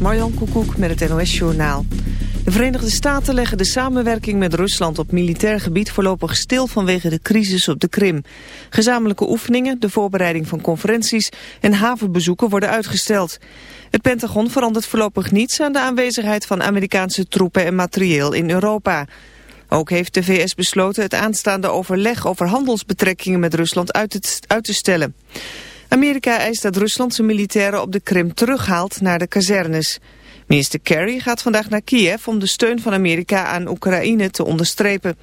Marjan Koekoek met het NOS-journaal. De Verenigde Staten leggen de samenwerking met Rusland op militair gebied voorlopig stil vanwege de crisis op de Krim. Gezamenlijke oefeningen, de voorbereiding van conferenties en havenbezoeken worden uitgesteld. Het Pentagon verandert voorlopig niets aan de aanwezigheid van Amerikaanse troepen en materieel in Europa. Ook heeft de VS besloten het aanstaande overleg over handelsbetrekkingen met Rusland uit te stellen. Amerika eist dat Rusland zijn militairen op de Krim terughaalt naar de kazernes. Minister Kerry gaat vandaag naar Kiev om de steun van Amerika aan Oekraïne te onderstrepen.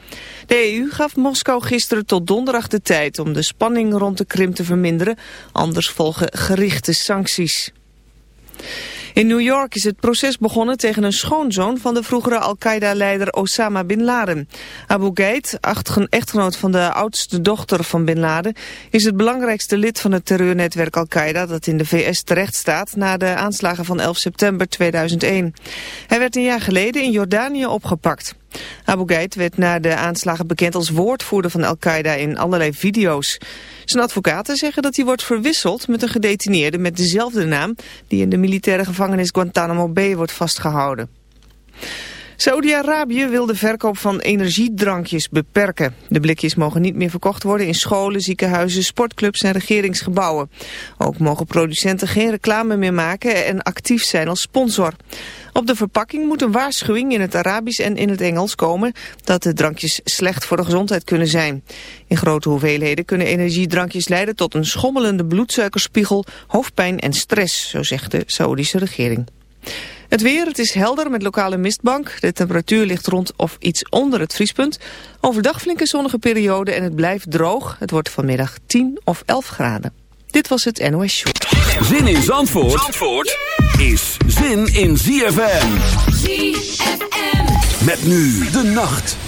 De EU gaf Moskou gisteren tot donderdag de tijd om de spanning rond de Krim te verminderen, anders volgen gerichte sancties. In New York is het proces begonnen tegen een schoonzoon van de vroegere Al-Qaeda-leider Osama Bin Laden. Abu Ghait, echtgenoot van de oudste dochter van Bin Laden, is het belangrijkste lid van het terreurnetwerk Al-Qaeda dat in de VS terecht staat na de aanslagen van 11 september 2001. Hij werd een jaar geleden in Jordanië opgepakt. Abu Ghait werd na de aanslagen bekend als woordvoerder van Al-Qaeda in allerlei video's. Zijn advocaten zeggen dat hij wordt verwisseld met een gedetineerde met dezelfde naam die in de militaire gevangenis Guantanamo Bay wordt vastgehouden. Saudi-Arabië wil de verkoop van energiedrankjes beperken. De blikjes mogen niet meer verkocht worden in scholen, ziekenhuizen, sportclubs en regeringsgebouwen. Ook mogen producenten geen reclame meer maken en actief zijn als sponsor. Op de verpakking moet een waarschuwing in het Arabisch en in het Engels komen dat de drankjes slecht voor de gezondheid kunnen zijn. In grote hoeveelheden kunnen energiedrankjes leiden tot een schommelende bloedsuikerspiegel, hoofdpijn en stress, zo zegt de Saoedische regering. Het weer, het is helder met lokale mistbank. De temperatuur ligt rond of iets onder het vriespunt. Overdag flinke zonnige periode en het blijft droog. Het wordt vanmiddag 10 of 11 graden. Dit was het NOS Show. Zin in Zandvoort, Zandvoort is zin in ZFM. ZFM. Met nu de nacht.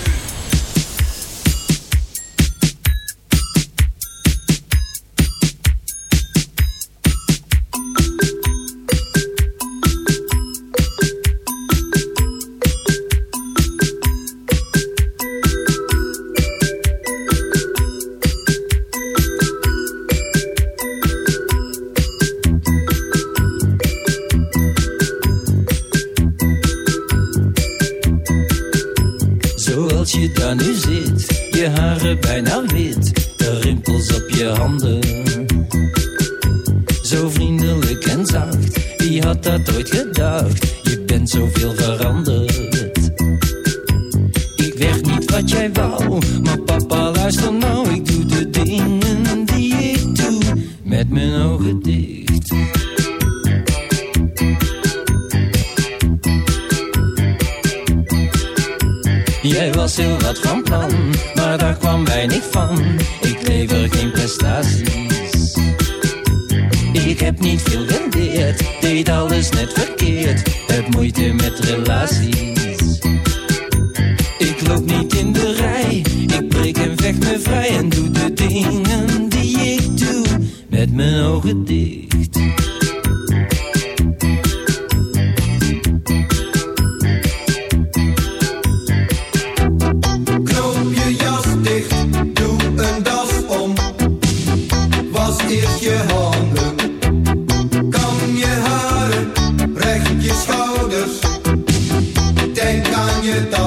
planeta.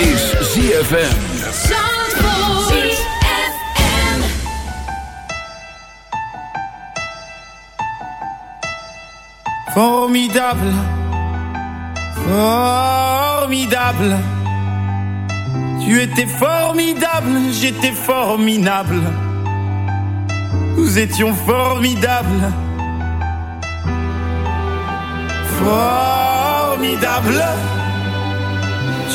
is ZFM. Formidable, formidable. Tu étais formidable, j'étais formidable. Nous étions formidables. Formidable.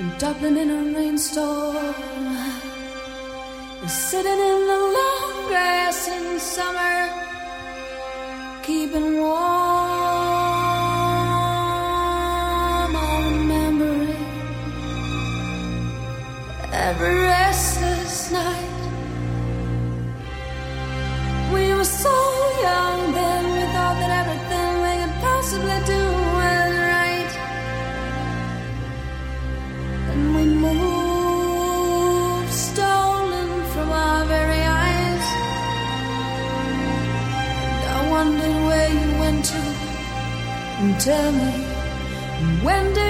In Dublin in a rainstorm. Sitting in the long grass in summer, keeping warm. I remember it every restless night. We were so tell me, when did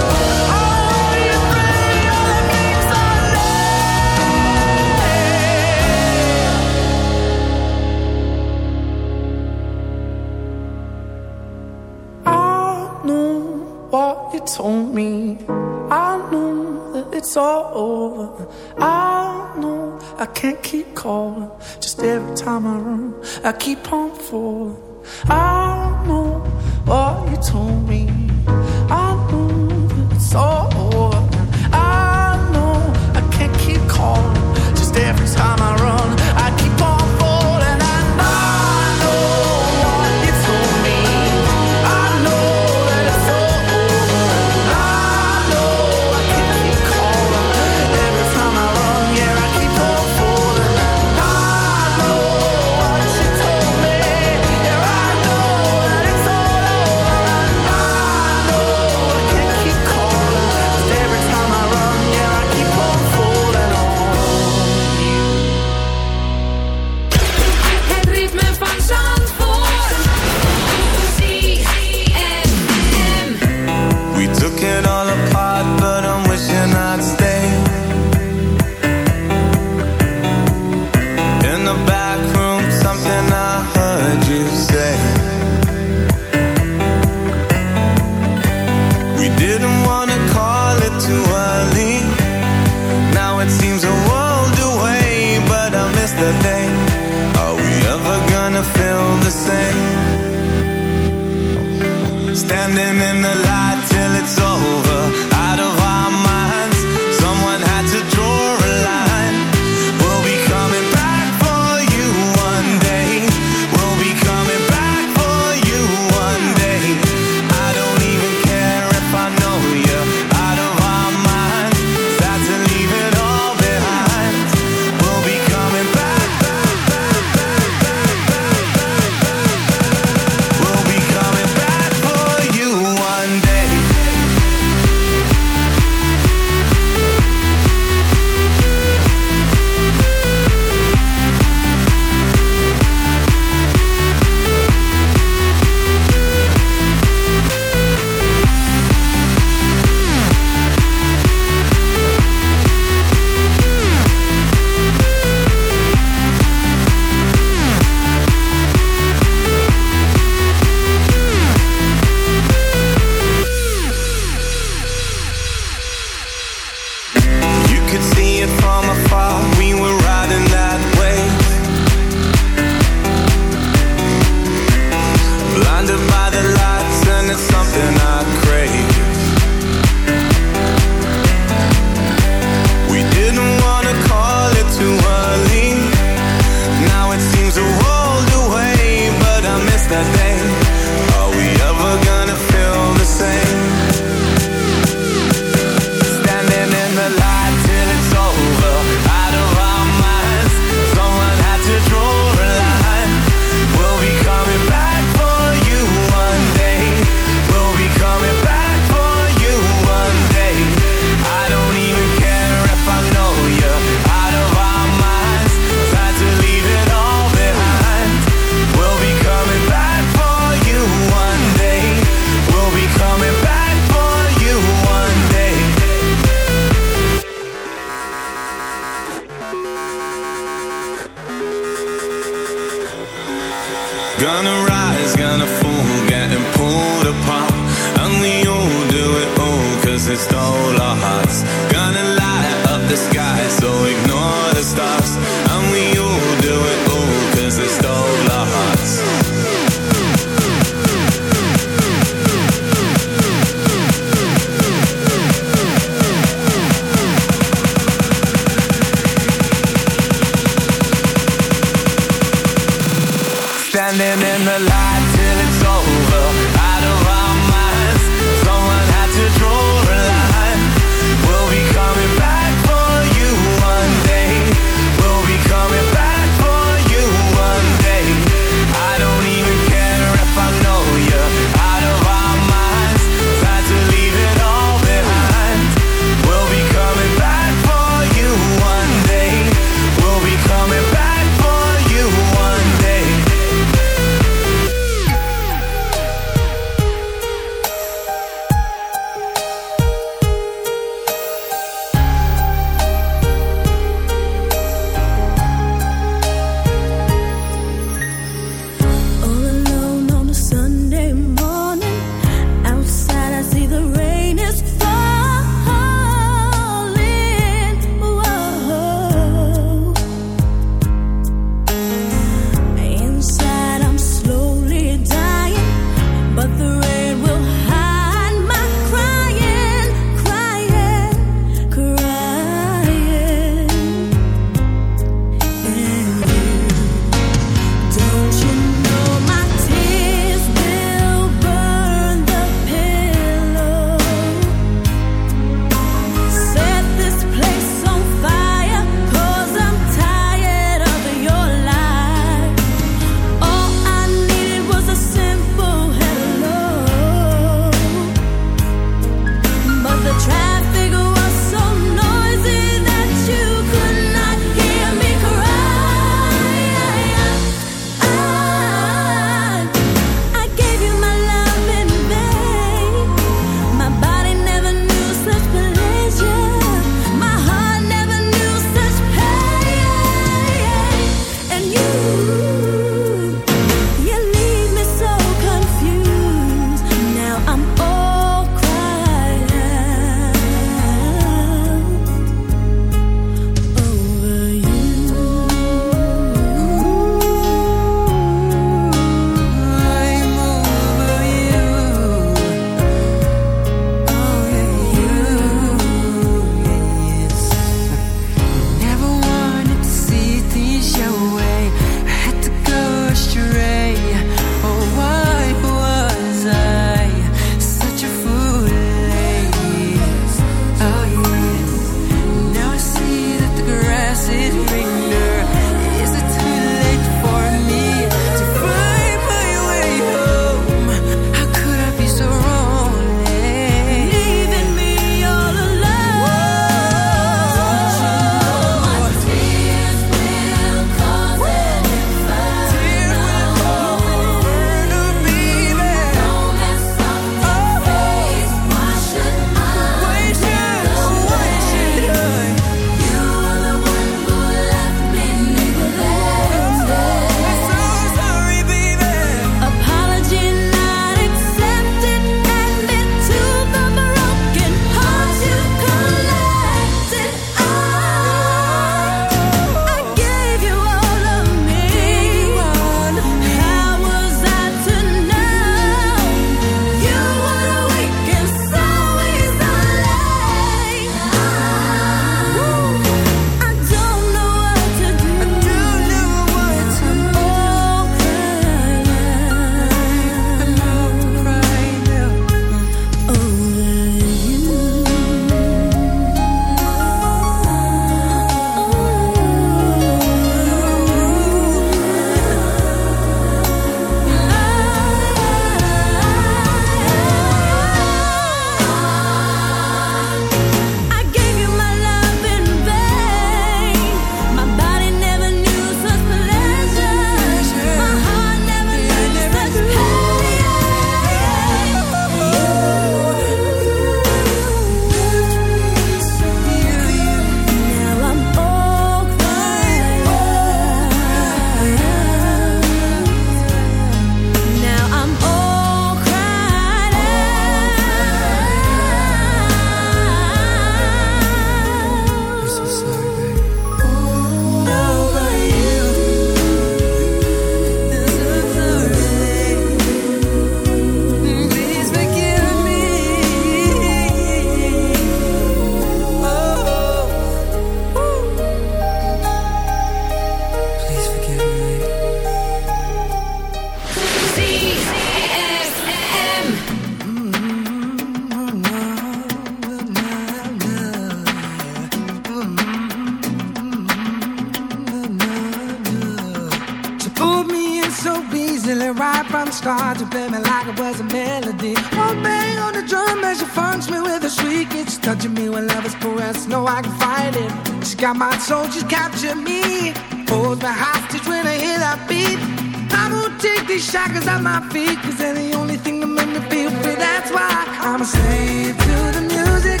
these shackles at my feet, cause they're the only thing that make me feel free. That's why I'm a slave to the music.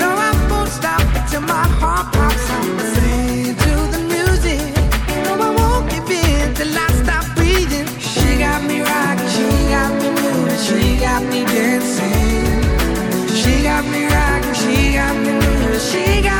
No, I won't stop until my heart pops. I'm a slave to the music. No, I won't give in till I stop breathing. She got me rocking, she got me moving, she got me dancing. She got me rocking, she got me moving, she got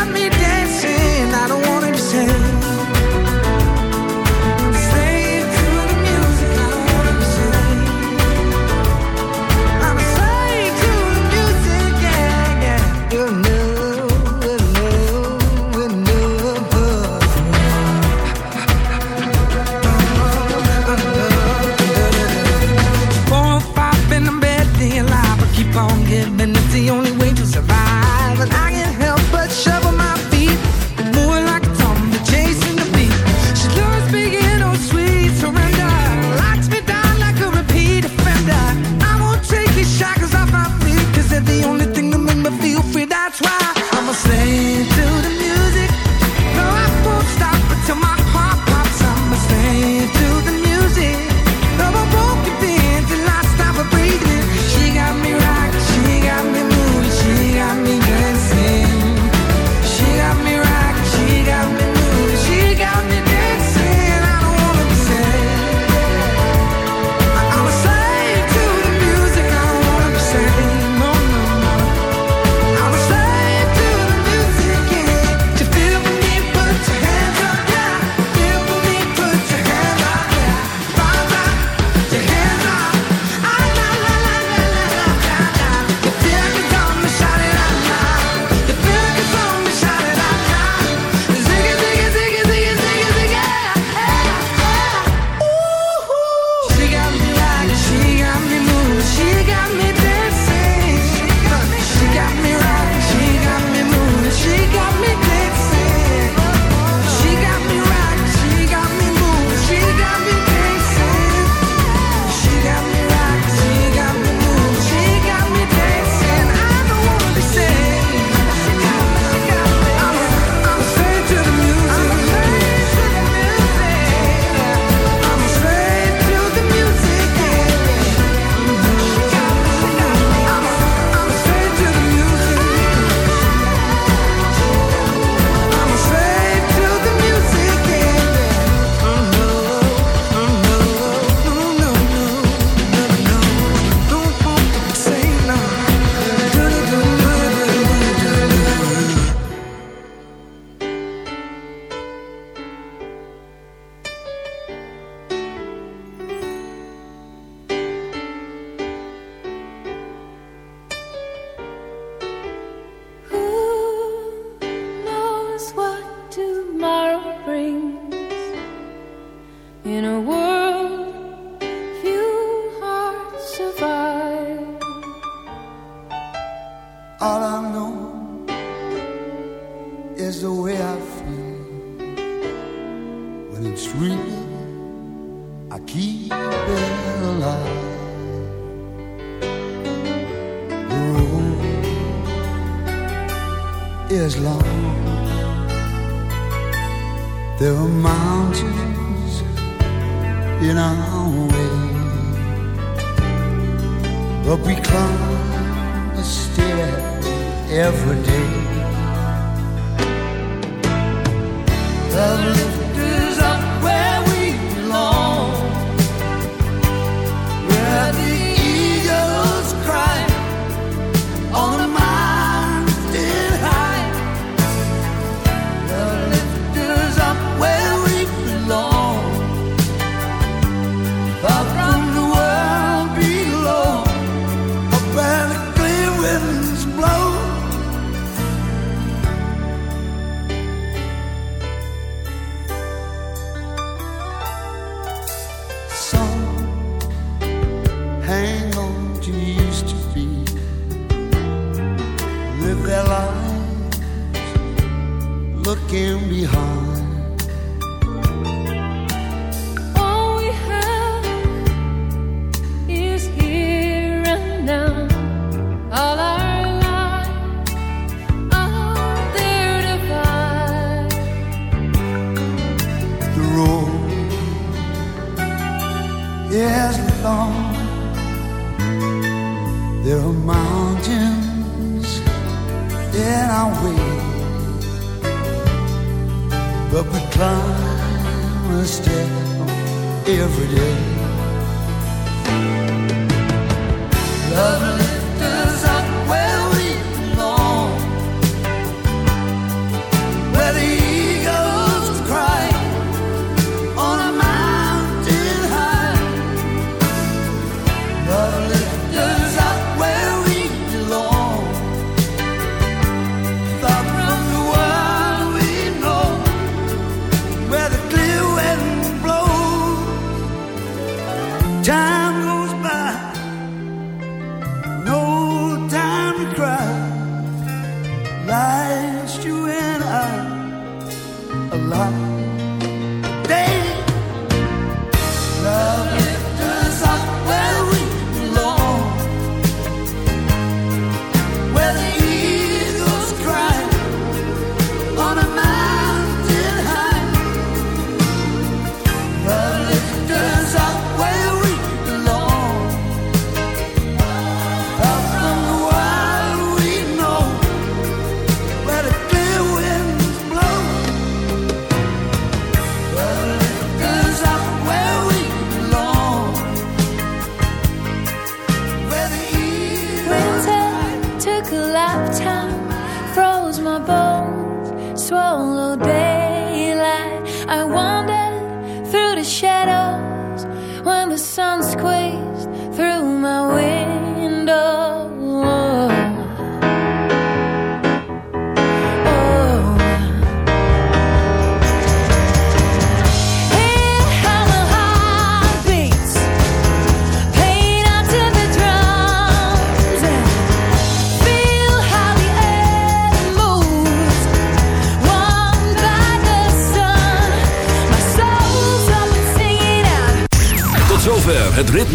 in our way. But we climb a stair every day. Love every day.